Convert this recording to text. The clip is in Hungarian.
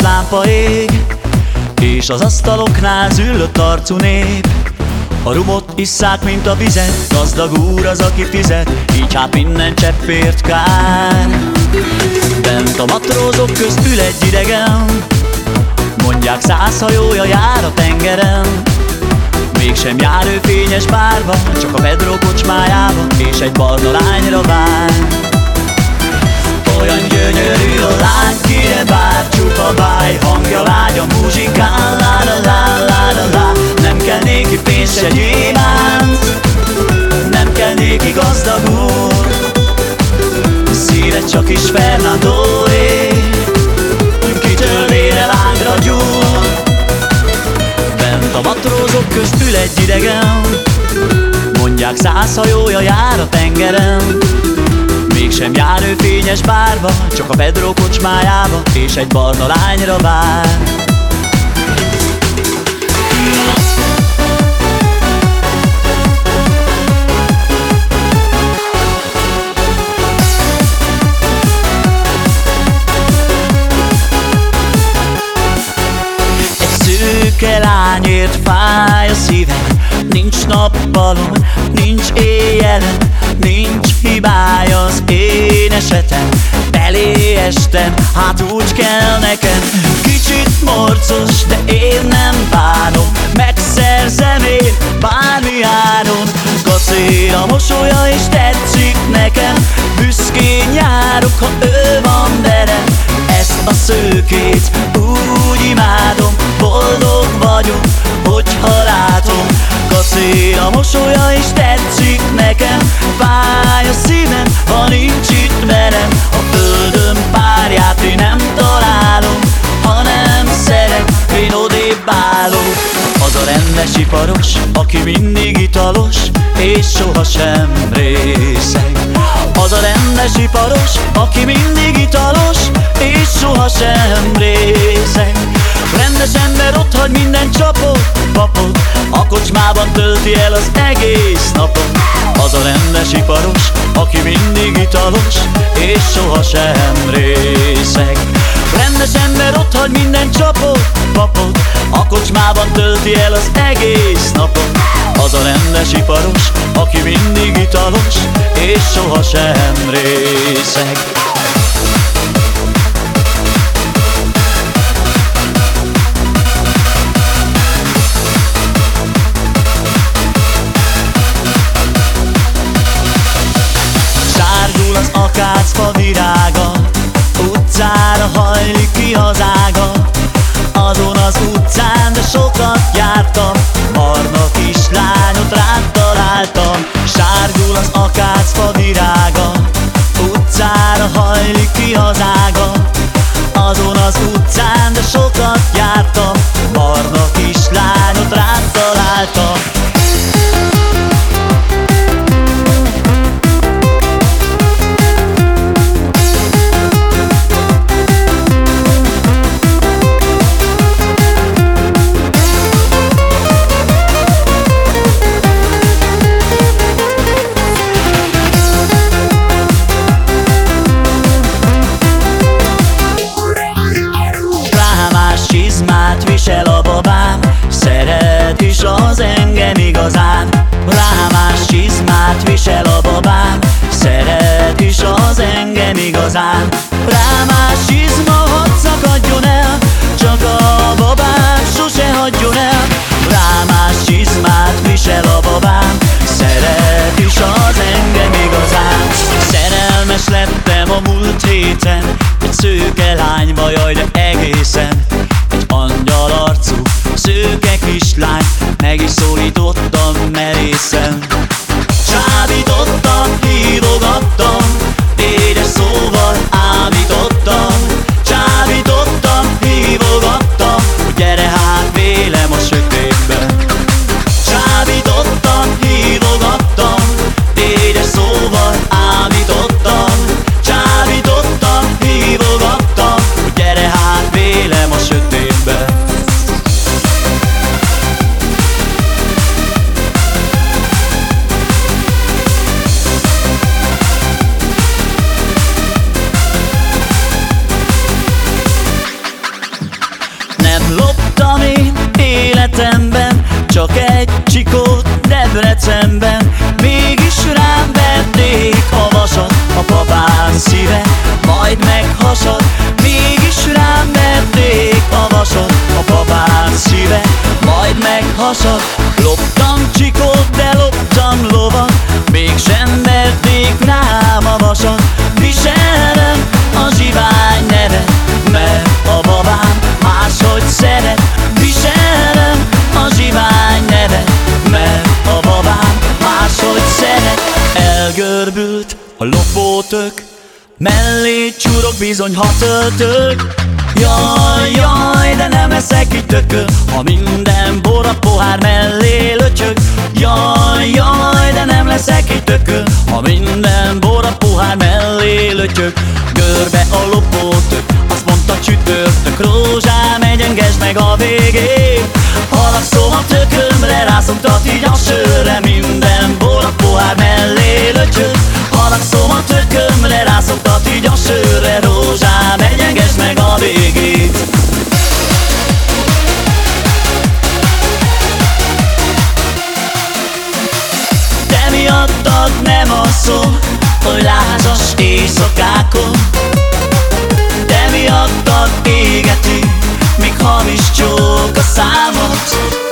lámpa ég És az asztaloknál züllött arcú nép. A rumot isszák, mint a vizet Gazdag úr az, aki fizet Így hát minden cseppért kár. Bent a matrózok közt ül egy idegen Mondják száz hajója jár a tengeren. Mégsem jár ő fényes bárba Csak a Pedro kocsmájába És egy barna lányra vár. Olyan gyönyörű a lány, kire bár Csupa báj, hangja lágy, a muzsikál lá, lá, lá, lá, lá, lá. Nem kell néki pénz se gyémánt. Nem kell néki gazdag úr. Szíve csak is Fernandóé. Kitől vére lángra gyúr. Bent a matrózok közt ül egy idegen. Mondják száz hajója jár a tengeren Mégsem jár ő fényes bárba Csak a Pedro kocsmájába És egy barna lányra vár. Szürke lányért fáj a szívem Nincs nappalom, nincs éjjelen Nincs hibája az én esetem. Belé estem, hát úgy kell nekem. Kicsit morcos, de én nem bánom. Megszerzem én bármi áron. Kacér a mosolya és tetszik nekem. Büszkén járok, ha ő van velem. Ezt a szőkét úgy imádom. Boldog vagyok, hogyha látom. Kacér a mosolya és tetszik nekem nincs itt velem. A földön párját én nem találom Ha nem szeret, én odébb állok. Az a rendes iparos, aki mindig italos És sohasem részeg. Az a rendes iparos, aki mindig italos És sohasem részeg. Rendes ember ott hagy minden csapot, papot A kocsmában tölti el az egész napot Az a rendes iparos, aki mindig italos És sohasem részeg. Rendes ember ott hagy minden csapot, papot A kocsmában tölti el az egész napot. Az a rendes iparos, aki mindig italos És sohasem részeg goes on. Mellé csúrok bizony, ha töltök Jaj, jaj, de nem eszek itt tököt. Ha minden bor a pohár mellé löcsög. Jaj, jaj, de nem leszek itt tököt. Ha minden bor a pohár mellé löcsög. Görbe a lopótök, azt mondta csütörtök. Rózsám, egyengesd meg a végén. Haragszom a tökömre, rászomtat így a sörre. alszom, hogy lázas éjszakákon. De miattad égetünk, még hamis csók a számot.